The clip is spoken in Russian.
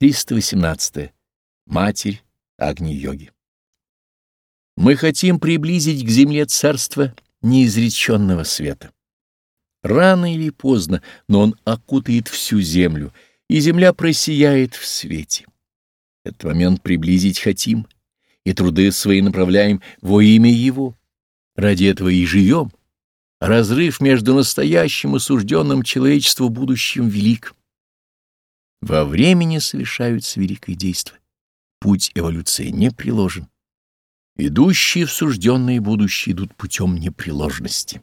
318. Матерь Агни-йоги. Мы хотим приблизить к земле царство неизреченного света. Рано или поздно, но он окутает всю землю, и земля просияет в свете. Этот момент приблизить хотим, и труды свои направляем во имя Его. Ради этого и живем. Разрыв между настоящим и сужденным человечеству будущим велик. Во времени совершаются великое действо. Путь эволюции не приложен. Идущие в сужденное будущее идут путем непреложности.